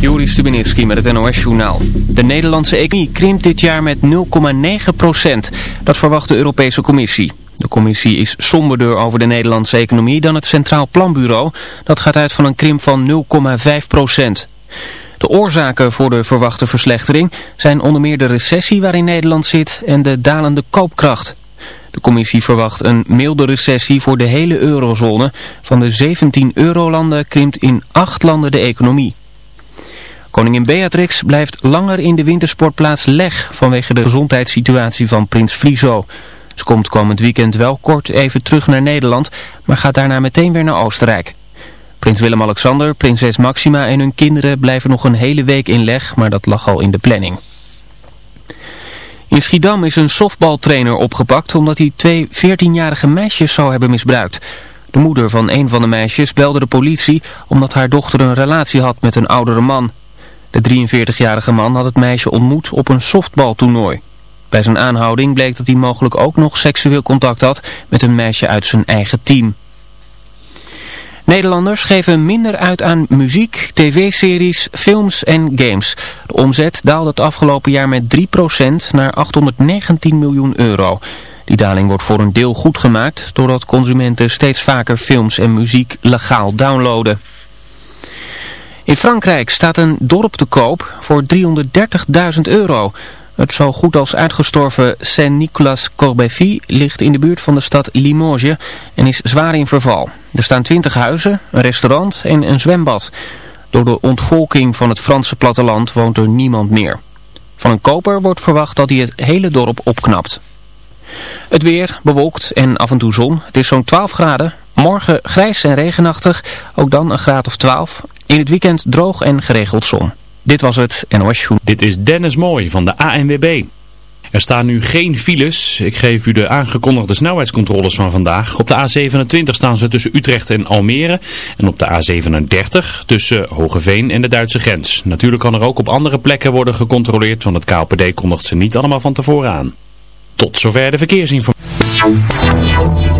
Juri Stubenitski met het NOS-journaal. De Nederlandse economie krimpt dit jaar met 0,9 procent. Dat verwacht de Europese Commissie. De commissie is somberder over de Nederlandse economie dan het Centraal Planbureau. Dat gaat uit van een krimp van 0,5 procent. De oorzaken voor de verwachte verslechtering zijn onder meer de recessie waarin Nederland zit en de dalende koopkracht. De commissie verwacht een milde recessie voor de hele eurozone. Van de 17 eurolanden krimpt in 8 landen de economie. Koningin Beatrix blijft langer in de wintersportplaats Leg vanwege de gezondheidssituatie van prins Friso. Ze komt komend weekend wel kort even terug naar Nederland, maar gaat daarna meteen weer naar Oostenrijk. Prins Willem-Alexander, prinses Maxima en hun kinderen blijven nog een hele week in Leg, maar dat lag al in de planning. In Schiedam is een softbaltrainer opgepakt omdat hij twee 14-jarige meisjes zou hebben misbruikt. De moeder van een van de meisjes belde de politie omdat haar dochter een relatie had met een oudere man. De 43-jarige man had het meisje ontmoet op een softbaltoernooi. Bij zijn aanhouding bleek dat hij mogelijk ook nog seksueel contact had met een meisje uit zijn eigen team. Nederlanders geven minder uit aan muziek, tv-series, films en games. De omzet daalde het afgelopen jaar met 3% naar 819 miljoen euro. Die daling wordt voor een deel goed gemaakt doordat consumenten steeds vaker films en muziek legaal downloaden. In Frankrijk staat een dorp te koop voor 330.000 euro. Het zo goed als uitgestorven Saint-Nicolas-Corbéfy ligt in de buurt van de stad Limoges en is zwaar in verval. Er staan 20 huizen, een restaurant en een zwembad. Door de ontvolking van het Franse platteland woont er niemand meer. Van een koper wordt verwacht dat hij het hele dorp opknapt. Het weer bewolkt en af en toe zon. Het is zo'n 12 graden. Morgen grijs en regenachtig, ook dan een graad of 12. In het weekend droog en geregeld zon. Dit was het NOS Show. Dit is Dennis Mooi van de ANWB. Er staan nu geen files. Ik geef u de aangekondigde snelheidscontroles van vandaag. Op de A27 staan ze tussen Utrecht en Almere. En op de A37 tussen Hogeveen en de Duitse grens. Natuurlijk kan er ook op andere plekken worden gecontroleerd, want het KLPD kondigt ze niet allemaal van tevoren aan. Tot zover de verkeersinformatie.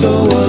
so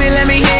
me, let me hear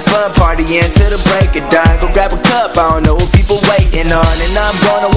having fun partying till the break of dawn. Go grab a cup, I don't know what people waiting on. And I'm gonna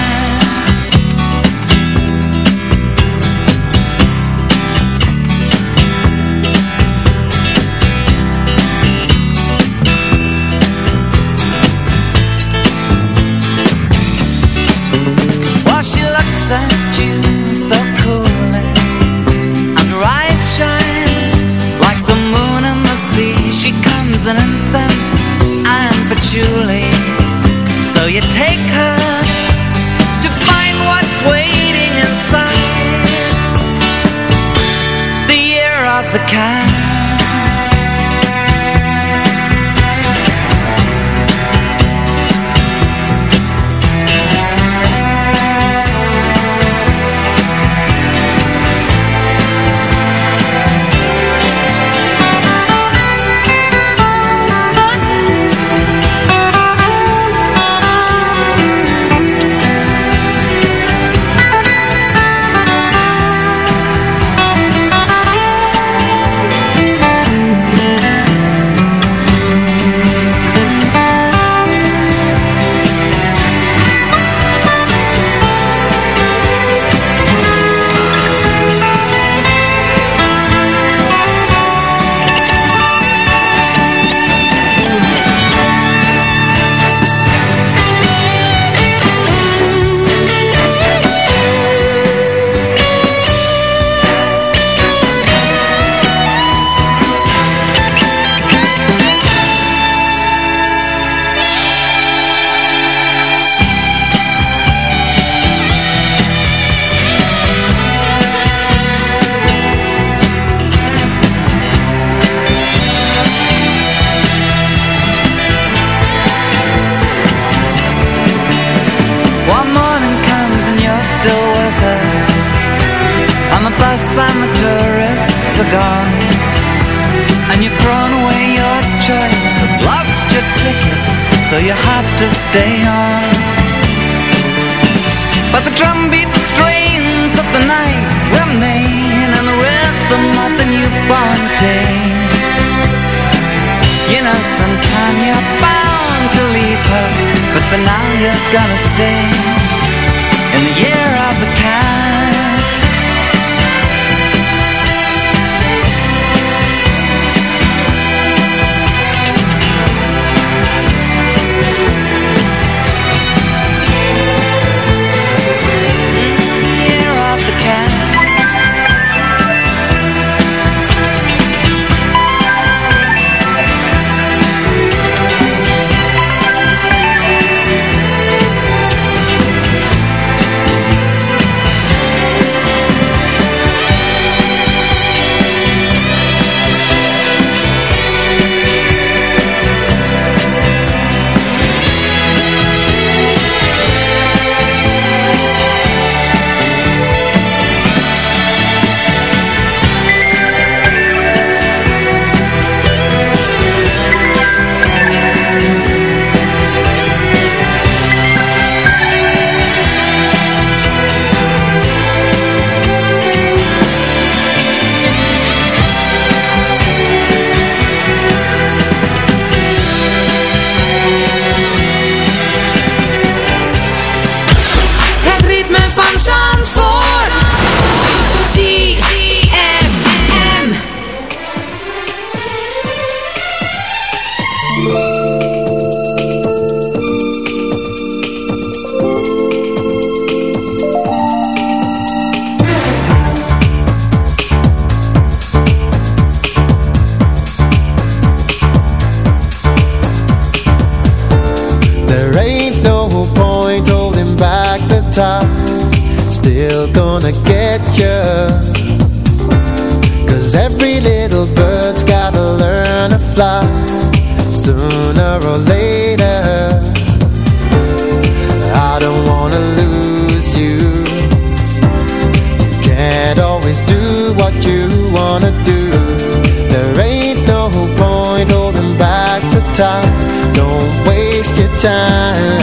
time.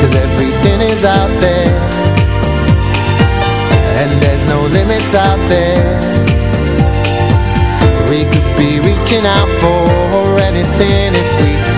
Cause everything is out there. And there's no limits out there. We could be reaching out for anything if we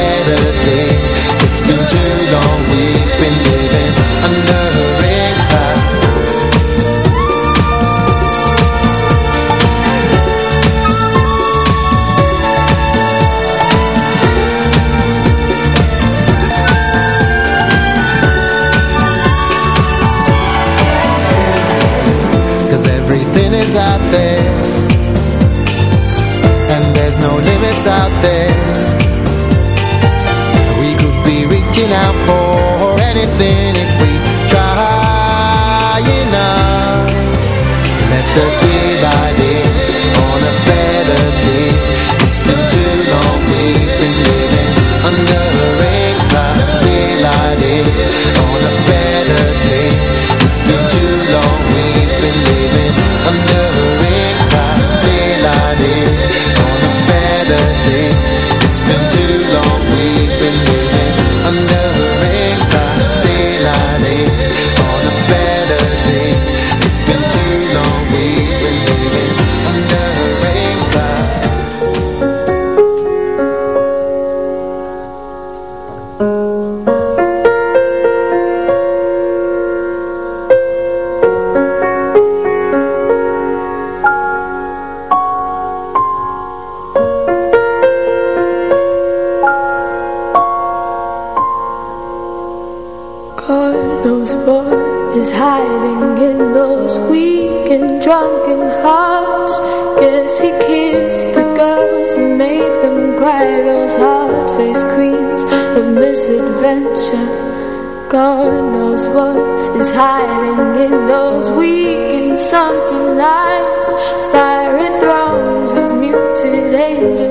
hiding in those weak and sunken lines. Fiery thrones of muted angels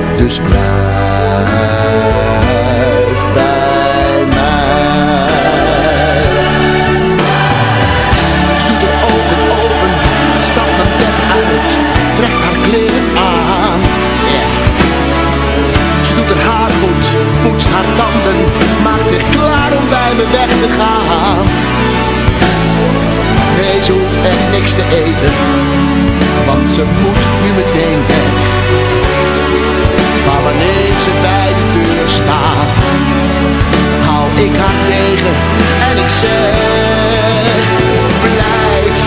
Dus blijf bij mij. Stoet haar ogen open, stapt mijn bed uit, trekt haar kleren aan. Ze doet haar haar goed, poetst haar tanden, maakt zich klaar om bij me weg te gaan. Nee, ze hoeft echt niks te eten, want ze moet nu meteen weg. Maar wanneer ze bij de deur staat, hou ik haar tegen en ik zeg, blijf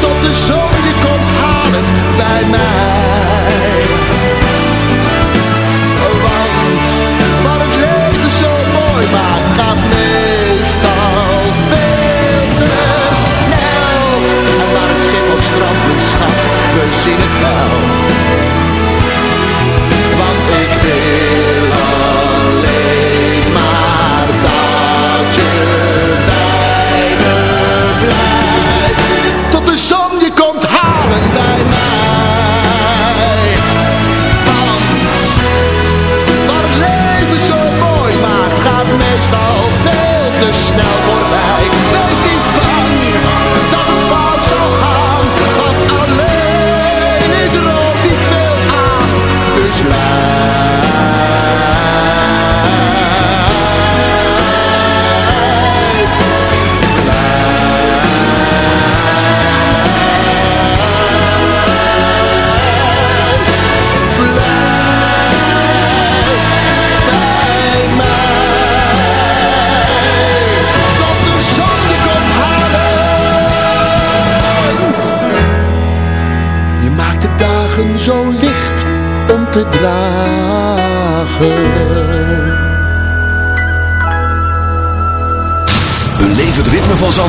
tot de zon je komt halen bij mij. Want wat het leven zo mooi maakt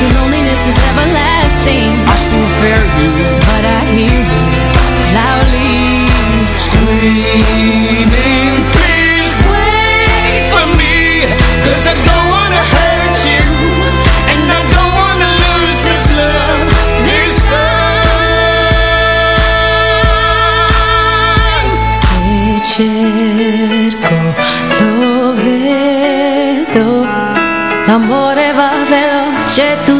Your loneliness is everlasting. I still fear you, but I hear you loudly scream. Veloce tu